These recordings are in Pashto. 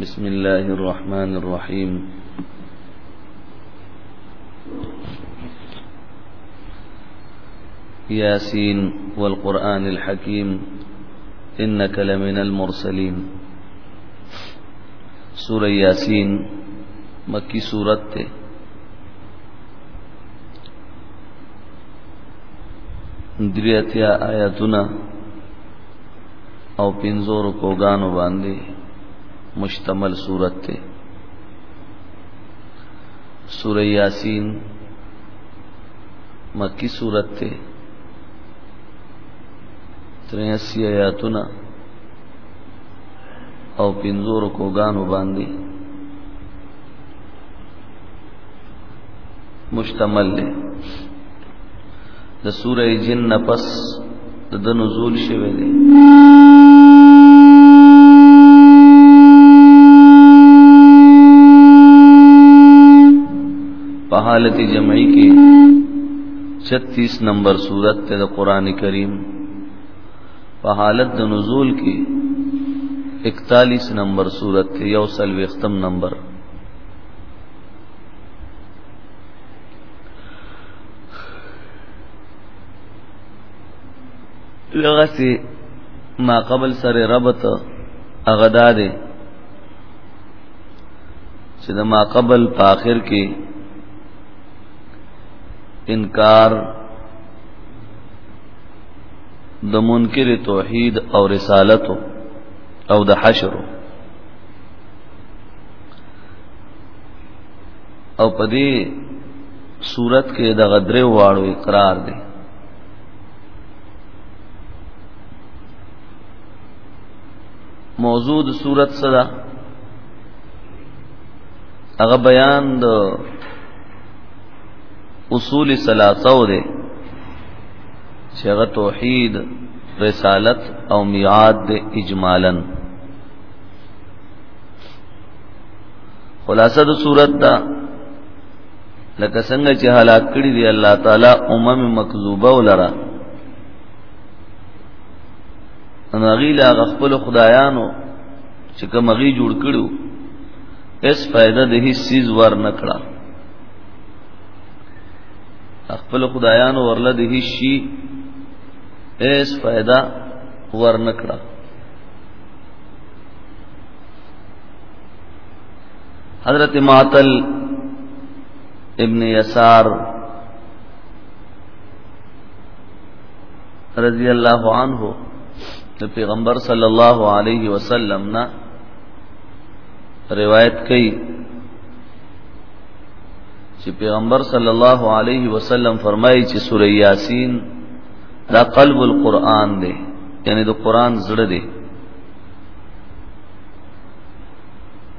بسم الله الرحمن الرحيم ياسين والقرآن الحكيم إنك لمن المرسلين سورة ياسين مكي سورة تے آياتنا او پنځو رکوګانو باندې مشتمل صورت ته سوره یاسین مکی صورت ته 83 آیاتونه او پنځو رکوګانو باندې مشتمل دی د سوره جن پس د د نزول شوه دی په حالت جمعی کې 36 نمبر صورت ته د قران کریم په حالت د نزول کې 41 نمبر صورت ته یو سل وختم نمبر لغسی ما قبل سره ربط اغدا دی چې د ما قبل په اخر کې انکار د منکر توحید او رسالت او د حشر او پدې صورت کې د غدره واړو اقرار دی موضوع د صورت صدا هغه بیان د اصول ثلاثه و دي چې هغه توحید رسالت او میعاد د اجمالا خلاصه د صورت دا لکه څنګه چې هلاک کړی دی الله تعالی امم مکذوبه ولرا ان غیلا غفل خدایانو چې کوم غي جوړ کړو اس فائدہ د هیڅ چیز ور نکړه خپل خدایانو ورله د هیڅ شي اس فائدہ ور نکړه حضرت معطل ابن یسار رضی اللہ عنہ د پیغمبر صلی الله علیه وسلم نا روایت کړي چې پیغمبر صلی الله علیه وسلم فرمایي چې سوره یاسین دا قلب القرآن دی یعنی د قرآن زړه دی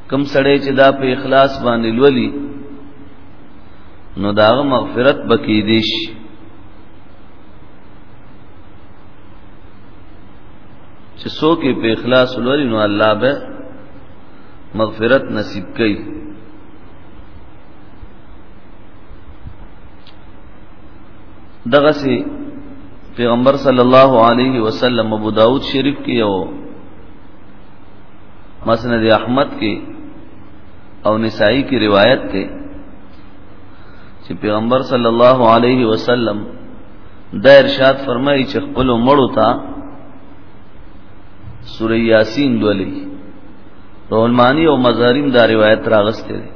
کم سړی چې دا په اخلاص باندې لولي نو دا مغفرت بکی دیش چې څوک په اخلاص لولي نو الله به مغفرت نصیب کوي دغه سي پیغمبر صلی الله علیه وسلم ابو داود شریف کې یو مسند احمد کې او نسائی کی روایت ته چې پیغمبر صلی الله علیه وسلم دا ارشاد فرمایي چې خپل مړو ته سوره یاسین دولی رولمانی او مزاریم دا روایت راغسته دي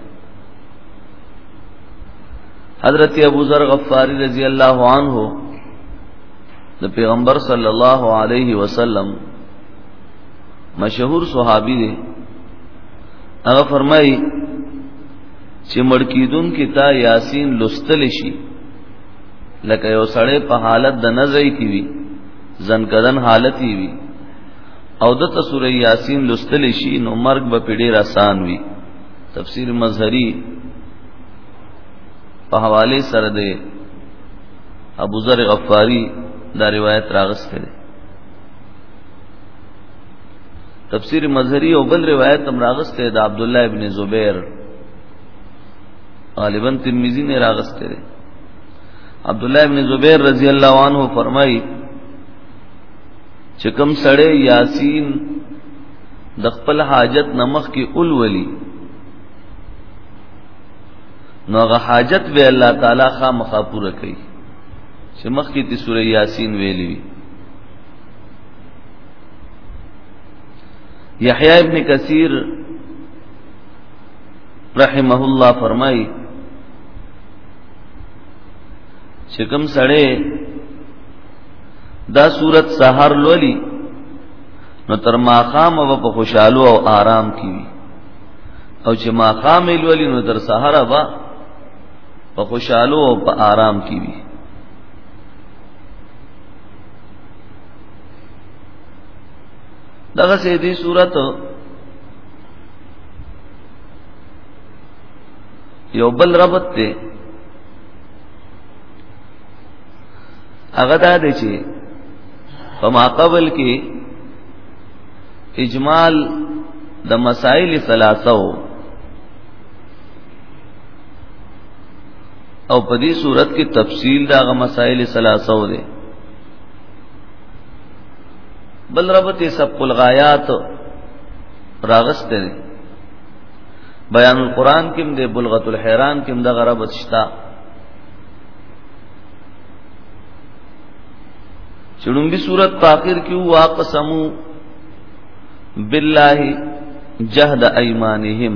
حضرت ابو ذر غفاری رضی الله عنه د پیغمبر صلی الله علیه وسلم مشهور صحابي دی هغه فرمایي چې مړکیدون کې تا یاسین لستل شي لکه یو سړی په حالت د نزعې کې وي ځنکدن حالت یې وي او د سوره یاسین لستل شي نو مرګ به پیډې رسان وي تفسیر مظهری په حواله سره دی ابو ذر غفاری دا روایت راغسته تفسیر مظهری او بل روایت هم راغسته د عبد الله ابن زبیر غالبا ترمذی نه راغسته دی عبد الله ابن زبیر رضی الله عنه فرمایي چې کوم سړی یاسین د خپل حاجت نمخ کې اول ولی نو هغه حاجت به الله تعالی خامخا پوره کوي چې مخکې د سوره یاسین ویلي وي یحیی ابن کثیر رحمه الله فرمای چې کوم سړی دا صورت سحر لولي نو تر ماقام او په خوشاله او آرام کی او چې ماقام لولي نو تر سحر با په خوشاله او په آرام کی وي دغه سي دي صورت یو بل ربط ته هغه دا دی چې په ما قبل کې اجمال د مسائل ثلاثه او په دې صورت کې تفصیل دا غ مسائل ثلاثه و دي بل ربط سبق الغایات راغست دي بیان القرآن کې د بلغت الحیران کې د غربت شتا چړمبي صورت په اخر کې واقسمو بالله جهد ايمانهم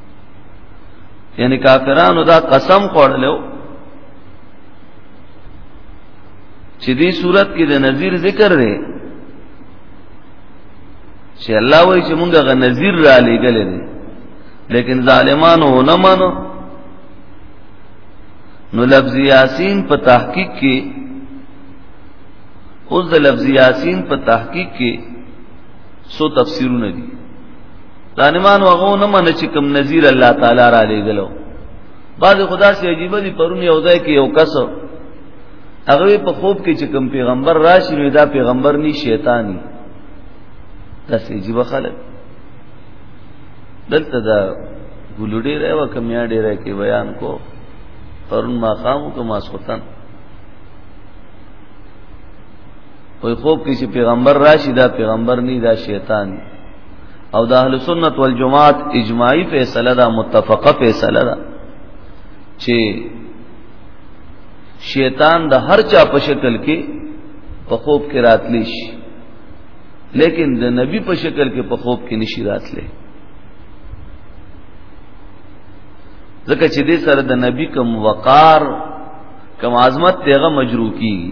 یعنی کافرانو دا قسم خوړلو چې دې صورت کې د نذیر ذکر دی چې الله وایي چې مونږه غ نذیر را لېګل دي لیکن ظالمانو نه مانو نو لفظ یاسین په تحقیق کې اوس د لفظ یاسین په تحقیق کې سو تفسیرونه دي دانمان وغو نه من چې کوم نذیر الله تعالی را لېګلو بعض خدا سي عجیب دي پرون یو ځای کې یو کس هغه په خوب کې چې کوم پیغمبر راشي نو دا پیغمبر ني شیطانی دا سي عجیب خلک دلته دا ګلډې راو کمیا ډې را کې بیان کو پرون ما خامو کو ماسختن وای خوب کې چې پیغمبر راشي دا پیغمبر نه دا شیطان او د اهل سنت والجماعت اجماعي فیصله ده متفقه فیصله ده چې شیطان د هر چا په شکل کې په خوب کې راتلی شي لیکن د نبی په شکل کې په خوب کې نشي راتلی ځکه چې دې سره د نبی کوم وقار کوم عظمت تیغه مجروح کیږي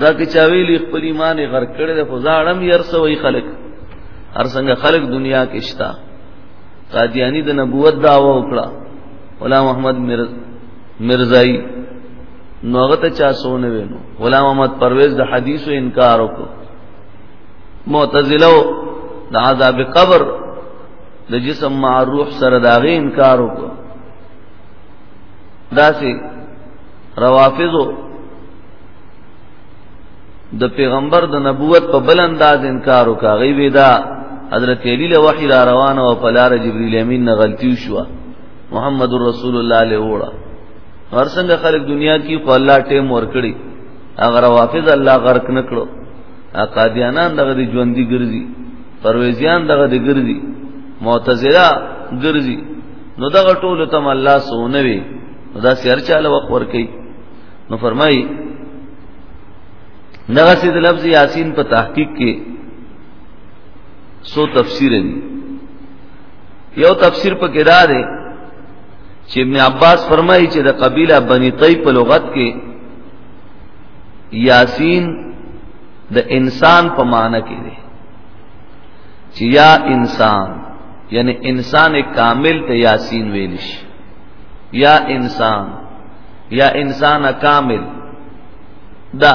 دا کې چا ویلي خپل ایمان یې غر کړی دی خو ځاړم یې هر څه وایي خلک هر څنګه خلک دنیا کې شته قادیانی د نبوت دعوه وکړه غلام محمد مرزایی نو هغه ته چا سونه وینو غلام محمد پرویز د حدیثو انکار وکړو معتزله د عذاب قبر د جسم مع روح سره داغه انکار وکړو داسې روافضو د پیغمبر د نبوت په بل انداز انکار وکاغي ودا حضرت علی له وحی را روانه او په لار جبرئیل امین نه غلطی شو محمد رسول الله له وړه ورسنګ خلق دنیا کې خو الله ټیم ورکړي اگر وافض الله غرق نکړو اقادیانان دغه دی ژوندۍ ګرځي پرويزيان دغه دی ګرځي معتزله ګرځي نو دغه ټول تم الله سونه وي دا سیر چاله وخت ور کوي نو فرمایي دغه سید لفظ یاسین په تحقیق کې سو تفسیر دی یو تفسیر په کې دا دی چې ابن عباس فرمایي چې د قبیله بنی طیب په لغت کې یاسین د انسان په معنی کې دی چې یا انسان یعنی انسان کامل ته یاسین ویل شي یا انسان یا انسان کامل دا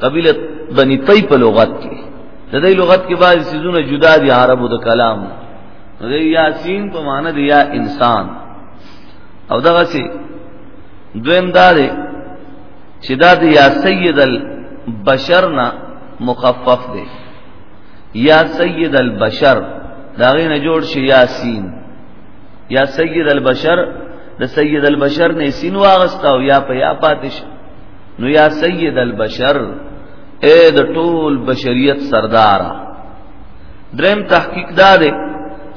قبیله بنی طی په لغت کې د دې لغت کې بعض سيزونه جدا دي عربو د کلام د یاسین په معنی دی یا انسان او دغه سي دویم دا دی چې دا د یا سید البشر نه مخفف دی یا سید البشر دا غي نه جوړ شي یاسین یا سید البشر د سید البشر نه سین واغستاو یا په یا پاتش نو یا سید البشر اے د ټول بشریت سردار دریم تحقیق دا دی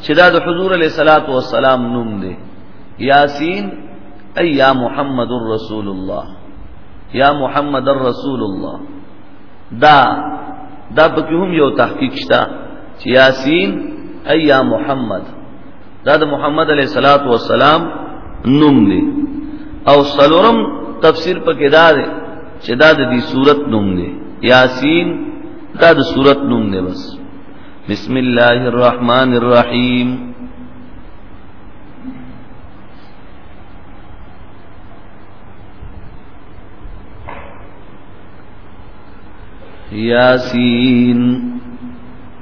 چې دا د حضور علیه الصلاۃ والسلام نوم دی یاسین ای یا محمد رسول الله یا محمد رسول الله دا دا پکې هم یو تحقیق شته چې یاسین ای یا محمد دا د محمد علیه الصلاۃ والسلام نوم دی او سلورم تفسیر پکې دا دی چې دا د دې صورت نوم دی یاسین دا د صورت نوم دی بس بسم الله الرحمن الرحیم یاسین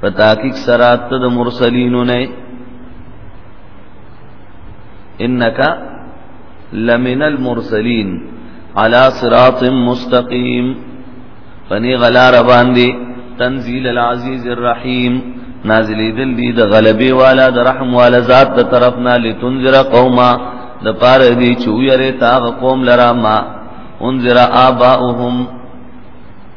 په تحقیق سره ته د مرسلینو نه انک لمن المرسلین علی صراط مستقیم پنی غلار باندې تنزیل العزیز الرحیم نازلی دل دی د غلبی والا د رحم والا ذات د طرفنا لتنذر قوما د پاره دی چویره تا قوم لرا ما انذر آباؤهم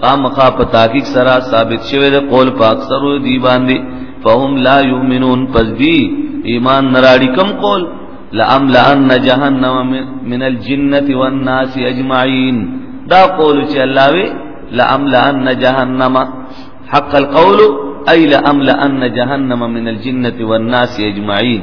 خامخا په تحقیق سره ثابت شوی د قول په اکثرو دی باندې فهم لا یؤمنون پس دی ایمان نراړي کم قول لام لان جهنم من الجنه والناس اجمعين دا قول چې الله وی لام لان جهنم حق القول اي لام لان جهنم من الجنه والناس اجمعين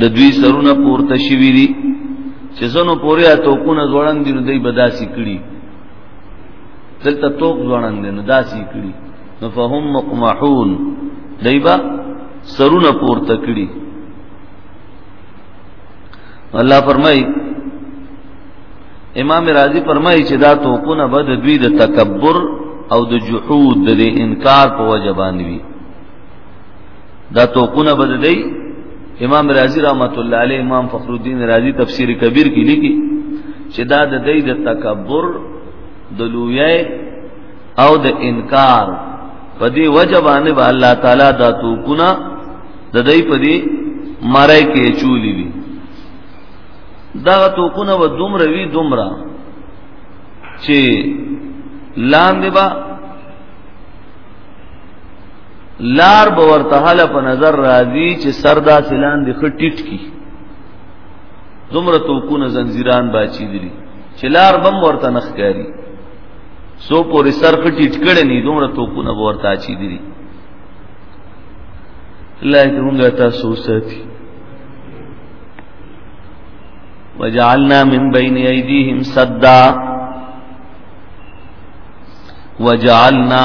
د دوی سرونه پورته شوي دي چې زنو پورې اتوقونه ځوړند دي نو دوی بداسي کړي دلته توق ځوړند دي نو داسي کړي نو فهم مقمحون دوی با سرونه پورته کړي الله فرمای امام رازی فرمای چې دا توقونه به د دوی د تکبر او د جحود د انکار په وجه باندې وي دا توقونه بد دی امام رازی رحمت الله علیه امام فخر الدین رازی تفسیر کبیر کې لیکي چې دا د دې د تکبر د لویای او د انکار په دې وجه باندې با الله تعالی دا توقونه د دې په دې مړای کې چولې دي دا توقونه و دومره وی دومره چې لاندې با لار به ورته حل په نظر راځي چې سر دا سلان دی خټیټ کی زمره توکونه زنجیران باچی دي چې لار بم ورته نخ کاری سو پورې سر خټیټ کړي نه زمره توکونه ورته اچی دي الله دې موږ تاسو ساتي وجعلنا من بين ايديهم سدا وجعلنا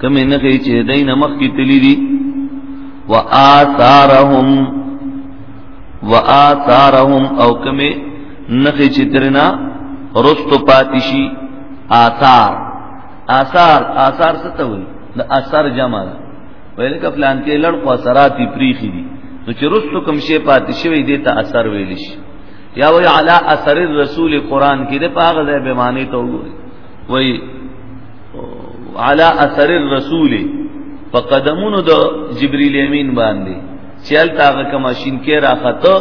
کمی نخی چه دین مخ کی تلی دی و آثارهم و آثارهم او کمی نخی چه ترنا رست پاتشی آثار آثار آثار ستا ہوئی دا آثار جمع دا ویلی که فلان که لڑ خو اثراتی پریخی دی نو چې رستو کوم شی پاتې شوی دی ته اثر ویل شي یا وی علی اثر الرسول قران کې د پاغه ځای به معنی ته وګورئ وای علی اثر الرسول په قدمونو د جبرئیل امین باندې چل تاغه کما شین کې راخته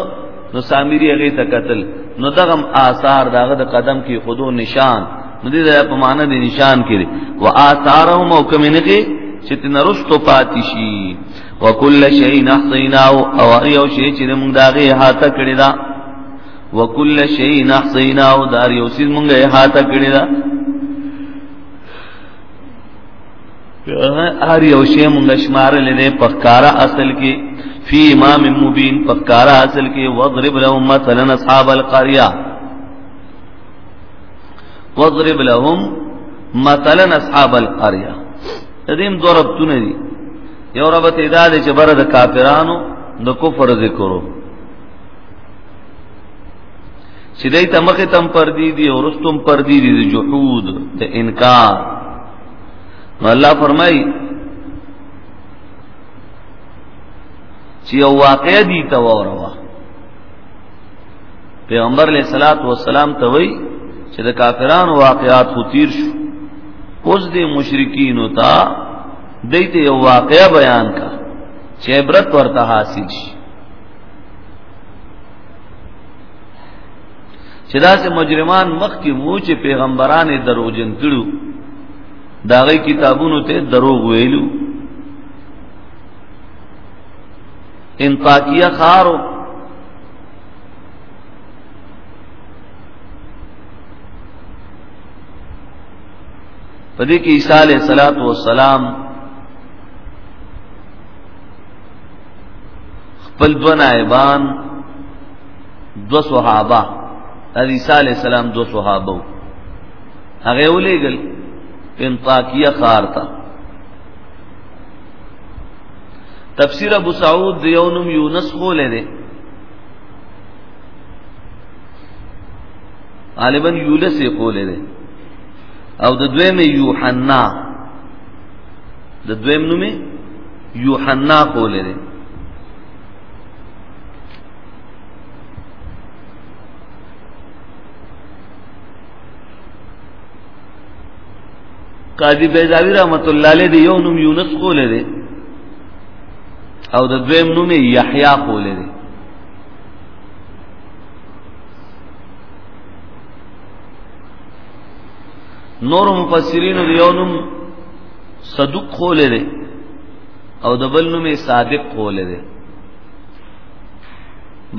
نو سامری هغه ته قتل نو دغه آثار دغه د قدم کې خودو نشان نو دې په معنی د نشان کې و آثارهم او کوم نه کې چې تنرستو پاتې شي وکل شیء نحصیناه او هر یو شی چې موږ داغه هاته کړی دا وکل شی نحصینا او دار یو سیز مونږه احاطه کړی دا هر یو شی مونږه شمار لري په کارا اصل کې فی امام مبین په کارا اصل کې وضرب لهم مثلا اصحاب القريه وضرب لهم مثلا اصحاب القريه دیم دو ربطونه دي یو ربط ادا دي چې بره د کافرانو د کفر ذکرو چې دای ته مخه تم پر دی دی او رستم پر دی دی د جحود د انکار نو الله فرمای چې یو واقع دی ته وروا پیغمبر علیہ الصلات والسلام ته وای چې د کافرانو واقعات خو تیر شو اوس د مشرکین او تا دایته یو واقع بیان کا چې عبرت ورته حاصل شي چې دا سه مجرمان مخ کې مو چې پیغمبرانه دروغجن کړو دا غي کتابونو ته دروغ ویلو ان تاکیه خارو پدې کې عیسی علیه السلام خپل دو نائبان دو صحابه عیسی علیہ السلام دو صحابه هغه ولېګل انطاکیه خار ته تفسیر ابو سعود دیونم یونس خو لري غالبا یولس یې کولې ده او د دویم یوحنا د دویم نومې یوحنا خولې ده قاضی بیزاوی رحمت الله علیه دی یو نوم یونس خولې ده او د دویم نوم یحیی خولې ده نور مفسرین یو نوم صدوق خوله دی او د بل نوم صادق خوله دی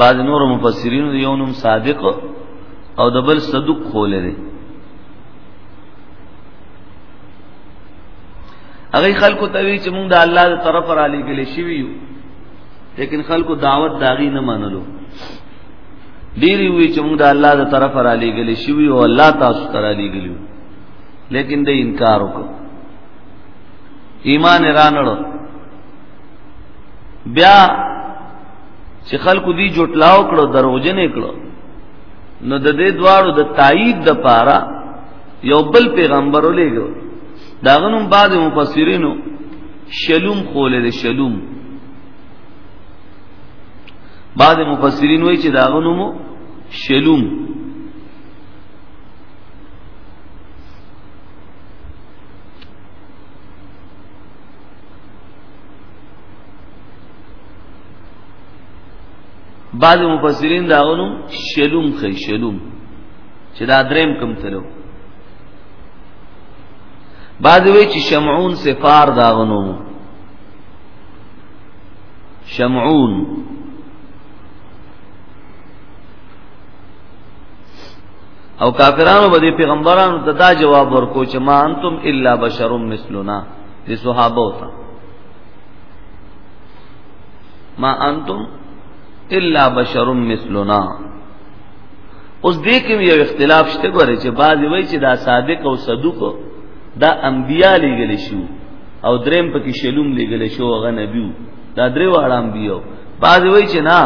بعض نور مفسرین یو نوم صادق او د بل صدوق خوله دی هغه خلکو ته وی چې موږ د الله تر طرف را لېګل شوی یو لیکن خلکو دعوت داغي نه منلو ډیری وی چې موږ د الله تر طرف را لېګل شوی او الله تاسو تر لېګلیو لیکن د انکار وکړ ایمان رانړو بیا چې خلکو دی جوټلاو کړو دروژن کړو نو د دې دواړو د تایید د پاره یو بل پیغمبر ولېګو داغنوم بعد مفسرینو شلوم خولې د شلوم بعد مفسرین وایي چې داغنوم شلوم بعض مفسرین دا غنو شلوم خې شلوم چې دا دریم کم تلو بعض وی چې شمعون سفار دا غنو شمعون او کافرانو به دې پیغمبرانو ته دا جواب ورکو چې ما انتم الا بشر مثلنا دې صحابه وتا ما انتم الا بشر مثلنا اوس دې کې یو اختلاف شته ګوره چې بعضی وایي چې دا صادق او صدوق دا انبیا لګل شو او دریم پکې شلوم لګل شو هغه نبیو دا درې واړه انبیو بعضی وایي چې نه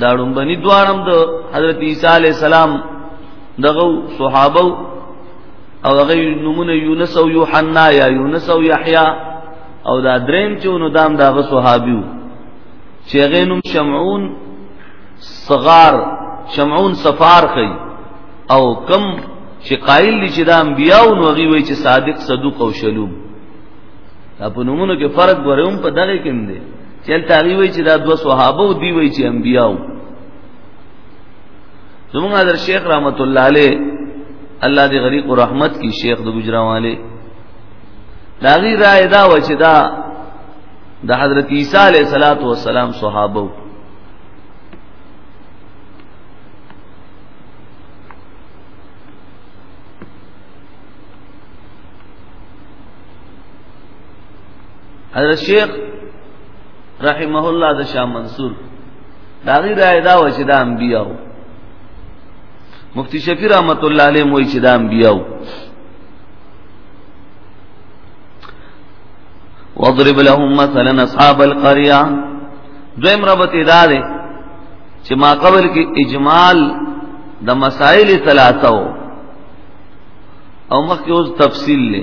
دا ړومبني دوانم د حضرت عیسی علی السلام دغه صحابه او هغه نمونه یونس او یوحنا یا یونس او یحیی او دا دریم چې نو دام دغه صحابیو چې هغه نوم شمعون صغار شمعون صفار خي او کم چې قائل دي چې دا انبیاو نو هغه وی چې صادق صدوق او شلوم په نمونه کې فرق غوړم په دغه کې دی چلته هغه وی چې دا دوه صحابه او دی وی چې انبیاو زموږ حضرت شیخ رحمت الله علیه الله دې غریق او رحمت کی شیخ د ګجراواله دا غی رائے دا و چې دا د حضرت عیسی علیه الصلاۃ والسلام صحابه حضرت شیخ رحمه الله د شاه منصور دا غي راي دا و چې دا انبیاو مفتی شفیع رحمت الله علیه موي چې دا انبیاو واضرب لهم مثلا اصحاب القريه دویم ربط ادا ده چې ما قبل کې اجمال د مسائل ثلاثه او مخکې اوس تفصیل له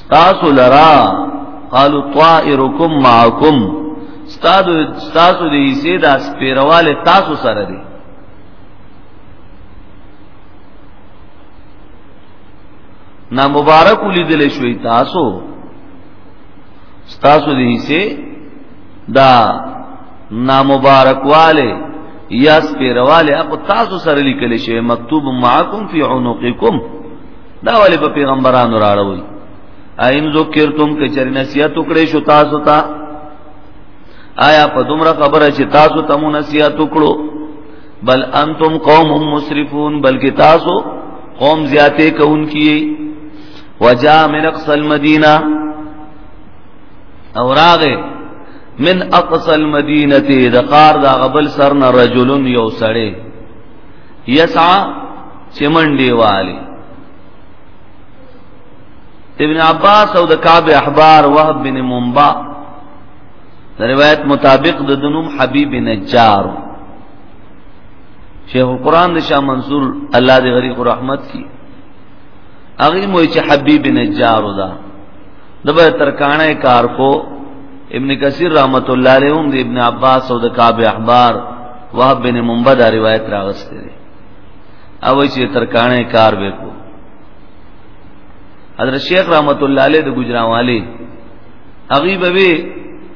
ستاسو لرا قالو طائرکم معکم ستاسو ستاسو دې سي دا سپیرواله تاسو سره دي نا مبارک لیدل شوي تاسو ستاسو دې سي دا نا مبارک والے یا سپیرواله اپ تاسو سره لیکل شوی مکتوب معکم فی عنقکم دا ولی په پیغمبرانو راړوي ایم ذکرتم که چر نصیحت وکړې شو تاسو ته آیا په دومره خبره چې تاسو ته مو نصیحت وکړو بل انتم قوم مسرفون بلکې تاسو قوم زیاتې کوونکی وجا من اقصى المدینه او راغه من اقصى المدینه د قار دا غبل سرنا رجلن یو سړی یسع چمنډي والی ابن عباس او د کعب احبار وهب بن منبع د روایت مطابق د دنوم حبیب نجار شیخ القران د شاه منصور الله دې غریق رحمت کی هغه مو چې حبیب نجار دا د به ترکانه کار کو ابن کثیر رحمت الله علیه هم د ابن عباس او د کعب احبار وهب بن منبه دا روایت راغسته دی او چې ترکانه کار وکړو حضرت شیخ رحمت الله علیه د ګجراواله اغي به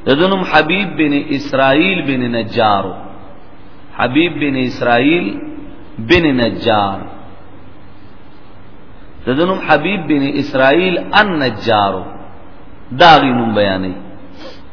دنم حبیب بن اسرائیل بن نجار حبیب بن اسرائیل بن نجار دنم حبیب بن اسرائیل النجار داغی نوم بیانې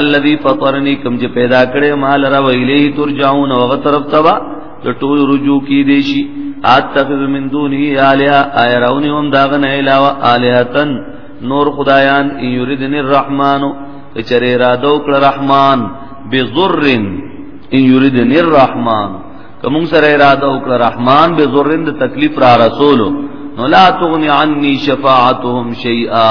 الذي فطرني کوم چې پیدا کړې ما لرا ویلې ترجعون او غ طرف تبا د ټول رجوع کی دی شي اتخذ من دونه الها ايرون هم داغه نه علاوه الهتن نور خدایان یریدن الرحمن چرې را دو کړ رحمان بذر ان یریدن الرحمن کوم سره اراده وکړه رحمان به زورند تکلیف را رسول نو لا تغنی عنی شفاعتهم شیئا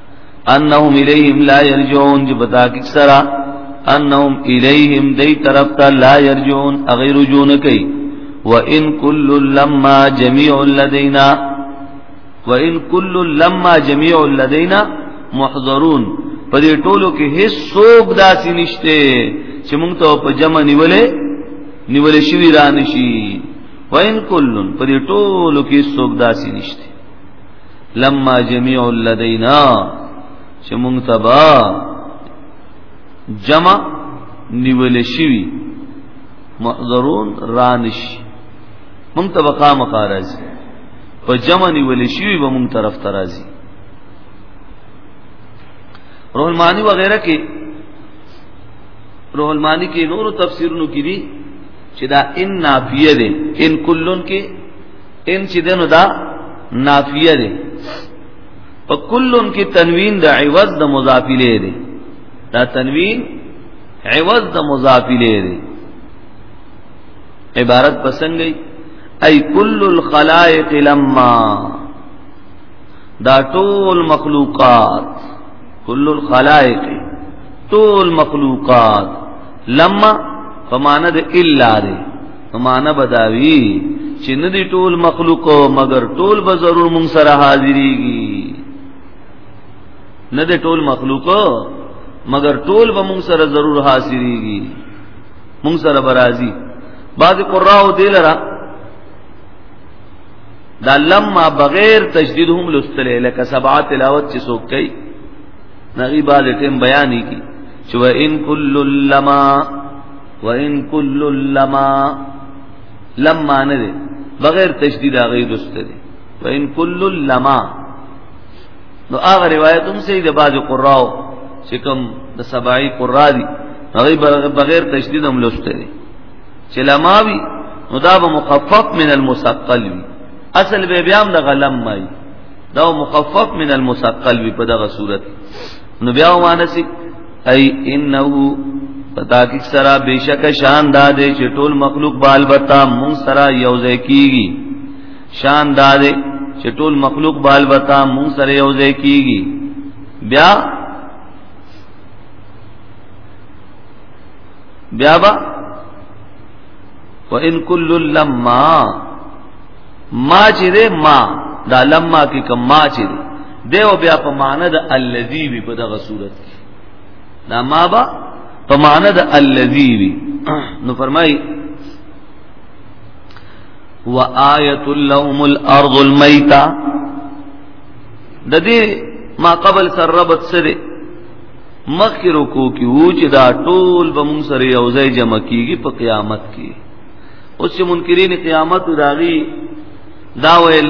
انهم الیهم لا یرجعون چې بتا کی سرا انهم الیهم دی طرف ته لا یرجعون اغیر جون کوي وان کل لما جميع لدینا وان کل لما جميع لدینا محضرون په دې ټولو کې هیڅ څوک داسې نشته چې موږ ته په جمع نیولې نیولې شوی را نشي وان کل په دې ټولو کې څوک داسې نشته لما جميع لدينا چې مونږ تبا جمع نیول شوی محضرون رانش مونږ تبا قام قارز په جمع نیول شوی به مونږ طرف ترازی روح المانی وغیرہ کې روح المانی کې نورو تفسیرونو کې دي چې دا ان نافیه ده ان کلن کې ان چې دنو دا نافیه دی په کلن کې تنوین د عوض د مضاف الیه دی دا تنوین عوض د مضاف الیه دی عبارت پسنګي ای کل الخلائق لما دا ټول مخلوقات کل الخلائق ټول مخلوقات لما فمانه د الا دی معنا بداوی چې نه دی ټول مخلوق مگر ټول به ضرور مونږ سره حاضرېږي نه دی ټول مخلوق مگر ټول به مونږ سره ضرور حاضرېږي مونږ سره برازي بعض قراو دی لرا دا لما بغیر تشدید هم لستل لکه سبعه تلاوت چې څوک کوي نغي بعض ټیم بیانې کی چې وان کل لما وان كل لما لما نه دی بغیر تشدید هغه دوست دی وان كل لما نو هغه روایت هم صحیح ده بعض قراو چې کوم د سبعی قرا دي هغه بغیر تشدید هم لوست دی چې لما وی نو دا به مخفف من المثقل وی اصل به بیا هم د غلم مای دا مخفف من المثقل وی په دغه صورت نو بیا وانه سي ای انه پتا کی سرا بیشک شان دادې چې ټول مخلوق بال بتا مون سرا یو ځای کیږي شان دادې چې ټول مخلوق بال بتا مون سره یو ځای کیږي بیا بیا با وان کل لما ما چې دې ما دا لما کې کما چې دې دیو بیا په معنی د الذی په دغه صورت دا ما با په معنا د الذی وی نو فرمای وآیت لهم الارض المیتہ د دې ما قبل سر ربط سره مخکې رکو کې وو چې دا ټول به مون سره یو ځای جمع کیږي په قیامت کې اوس چې منکرین قیامت داغي دا ویل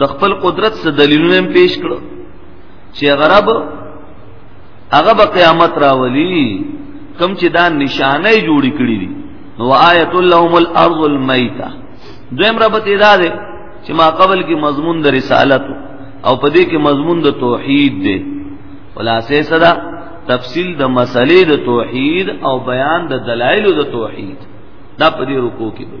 د خپل قدرت څخه دلیلونه هم پیش کړو چې غرب هغه به قیامت راولي کم چې دا نشانه جوړی کړی دي نو آیت لهم الارض المیته دویم ربط ادا ده چې ما قبل کې مضمون د رسالت او په دې کې مضمون د توحید ده خلاصې صدا تفصیل د مسلې د توحید او بیان د دلایل د توحید دا په دې رکو کې دی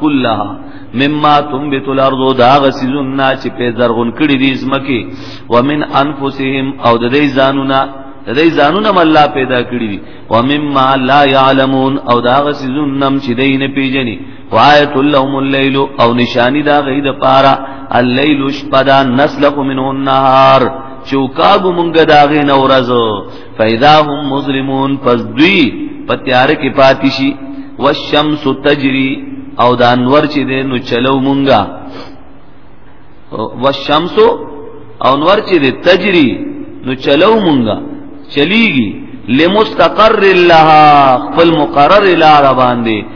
کلها مما تنبت الارض دا غسیزنا چې په زرغون کړي دي زمکه ومن انفسهم او د دې ځانونه د دې ځانونه الله پیدا کړی دي او مما لا يعلمون او دا غسزون نم چې دې نه پیژني وایت لهم الليل او نشانی دا غي د پارا الليل شپدا نسلق منه النهار چوکاګو مونږه داغه نورزو فاذا هم مظلمون پس دوی په تیار کې پاتې شي والشمس تجري او د انور چې دې نو چلو مونږه والشمس او انور چې دې تجري نو چلو مونږه چلیږي لمستقر لها خپل مقرر لار باندې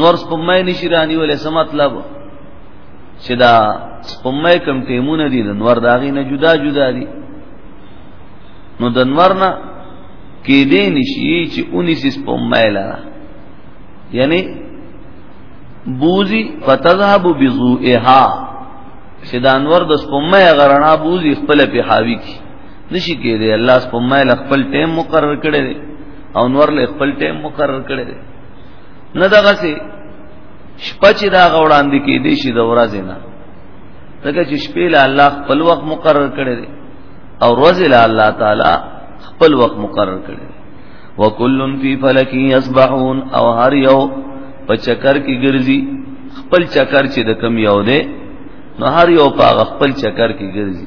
نور سپمای نشی رانی ولې څه مطلب چې دا سپمای کم ټیمونه دي د نور داغي نه جدا جدا دي نو د نور نه کې دې نشي چې 19 سپمای لا یعنی بوزي فتذهب بذوئها چې د انور د سپمای غرنا بوزي خپل په حاوی کی نشي کېږي الله سپمای خپل ټیم مقرر کړی او نور له خپل ټیم مقرر کړی نه دغه سي شپه چې دا غوړاندې کې دي شي د ورځې نه ځکه چې شپې له الله خپل وخت مقرر کړی دی او ورځې له الله تعالی خپل وخت مقرر کړی دی وکل فی فلک یسبحون او هر یو په چکر کې ګرځي خپل چکر چې د کم یو دی نو هر یو په خپل چکر کې ګرځي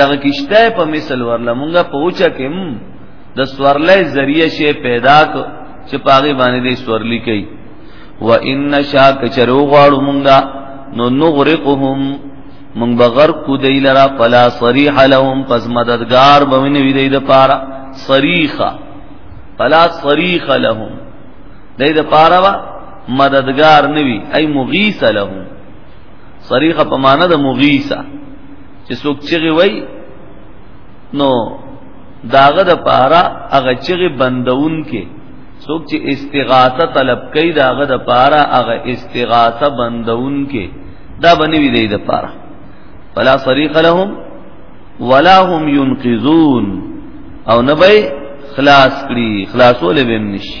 دغه کشته په مثل ورله مونږه پوچا کېم د سورلې ذریعہ شی پیدا کو چې پاغي باندې دې سورلی کوي و ان شاک چرو غواړو مونږه نو نغرقهم مونږ بغیر کو دی لرا فلا صریح لهم پس مددگار بوینه وی دی د پاره صریخه فلا صریح لهم دی د پاره وا مددگار نوی ای مغیث لهم صریخه په معنا د مغیثه چې څوک چغي وای نو داغه د پاره هغه چغي بندون کې څوک چې استغاثه طلب کوي داغه د پاره هغه استغاثه بندون کې دا بنوي دی د پاره فلا صريخ لهم ولا هم ينقذون او نبي خلاص کړي خلاصول به نشي